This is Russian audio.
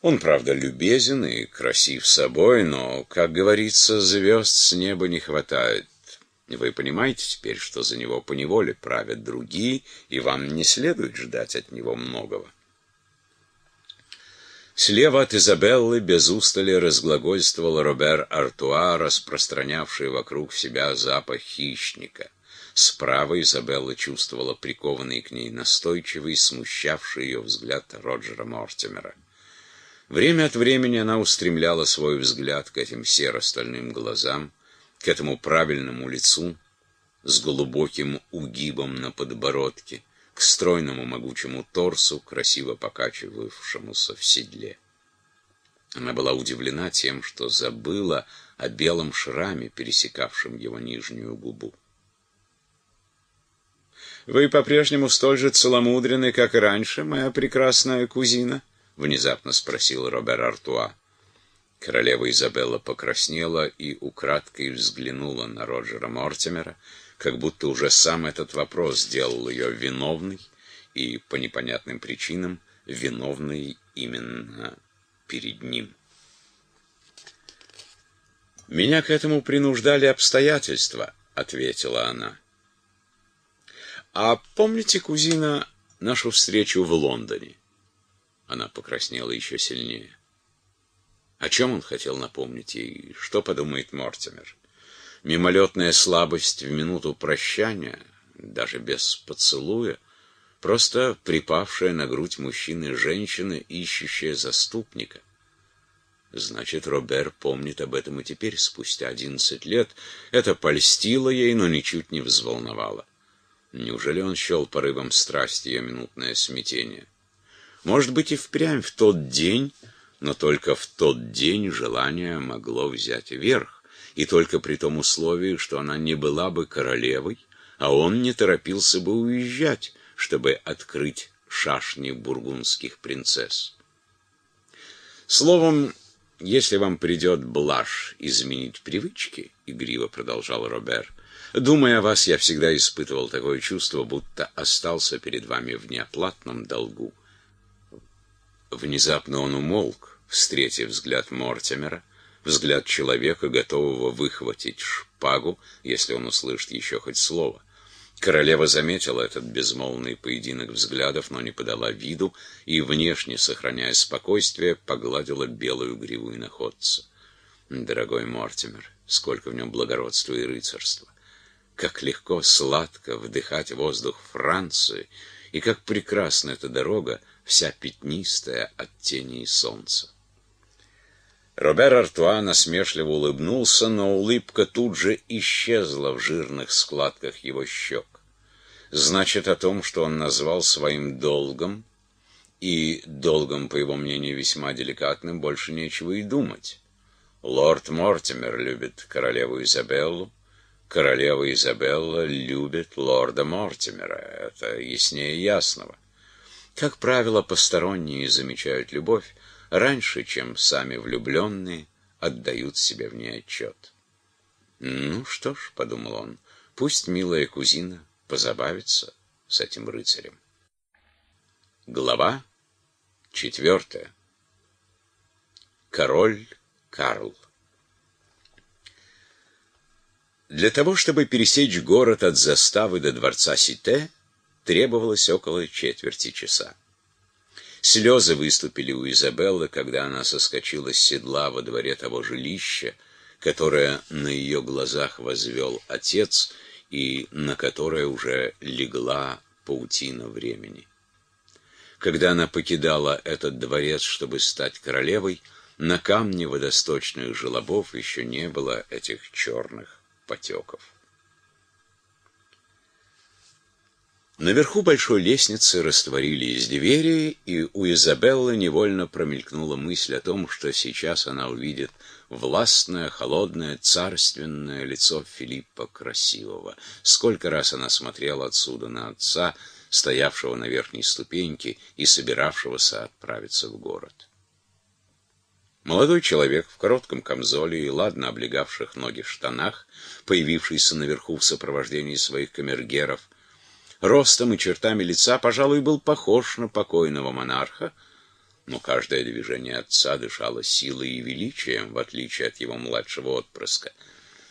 Он, правда, любезен и красив собой, но, как говорится, звезд с неба не хватает. Вы понимаете теперь, что за него поневоле правят другие, и вам не следует ждать от него многого. Слева от Изабеллы без устали разглагольствовал Робер Артуа, распространявший вокруг себя запах хищника. Справа Изабелла чувствовала прикованный к ней настойчивый, смущавший ее взгляд Роджера Мортимера. Время от времени она устремляла свой взгляд к этим серо-стальным глазам, к этому правильному лицу с глубоким угибом на подбородке, к стройному могучему торсу, красиво покачивавшемуся в седле. Она была удивлена тем, что забыла о белом шраме, пересекавшем его нижнюю губу. «Вы по-прежнему столь же целомудренны, как и раньше, моя прекрасная кузина?» Внезапно спросил Робер Артуа. Королева Изабелла покраснела и украдкой взглянула на Роджера Мортимера, как будто уже сам этот вопрос сделал ее виновной и по непонятным причинам виновной именно перед ним. «Меня к этому принуждали обстоятельства», — ответила она. «А помните, кузина, нашу встречу в Лондоне?» Она покраснела еще сильнее. О чем он хотел напомнить ей? Что подумает Мортимер? Мимолетная слабость в минуту прощания, даже без поцелуя, просто припавшая на грудь мужчины женщина, ищущая заступника. Значит, Робер помнит об этом и теперь, спустя одиннадцать лет. Это польстило ей, но ничуть не взволновало. Неужели он счел порывом страсти ее минутное смятение? Может быть, и впрямь в тот день, но только в тот день желание могло взять верх, и только при том условии, что она не была бы королевой, а он не торопился бы уезжать, чтобы открыть шашни бургундских принцесс. Словом, если вам придет блажь изменить привычки, — игриво продолжал Робер, — думая о вас, я всегда испытывал такое чувство, будто остался перед вами в неоплатном долгу. Внезапно он умолк, встретив взгляд Мортимера, взгляд человека, готового выхватить шпагу, если он услышит еще хоть слово. Королева заметила этот безмолвный поединок взглядов, но не подала виду и, внешне сохраняя спокойствие, погладила белую гриву иноходца. Дорогой Мортимер, сколько в нем благородства и рыцарства! Как легко, сладко вдыхать воздух Франции, и как прекрасна эта дорога, вся пятнистая от тени солнца. Робер Артуа насмешливо улыбнулся, но улыбка тут же исчезла в жирных складках его щек. Значит, о том, что он назвал своим долгом, и долгом, по его мнению, весьма деликатным, больше нечего и думать. Лорд Мортимер любит королеву Изабеллу, королева Изабелла любит лорда Мортимера. Это яснее ясного. Как правило, посторонние замечают любовь раньше, чем сами влюбленные отдают себе в ней отчет. «Ну что ж», — подумал он, — «пусть милая кузина позабавится с этим рыцарем». Глава четвертая. Король Карл. Для того, чтобы пересечь город от заставы до дворца Сите, требовалось около четверти часа. Слезы выступили у Изабеллы, когда она соскочила с седла во дворе того жилища, которое на ее глазах возвел отец и на которое уже легла паутина времени. Когда она покидала этот дворец, чтобы стать королевой, на камне водосточных желобов еще не было этих черных потеков. Наверху большой лестницы растворились двери, и у Изабеллы невольно промелькнула мысль о том, что сейчас она увидит властное, холодное, царственное лицо Филиппа Красивого. Сколько раз она смотрела отсюда на отца, стоявшего на верхней ступеньке и собиравшегося отправиться в город. Молодой человек в коротком камзоле и ладно облегавших ноги штанах, появившийся наверху в сопровождении своих камергеров, ростом и чертами лица, пожалуй, был похож на покойного монарха, но каждое движение отца дышало силой и величием, в отличие от его младшего отпрыска.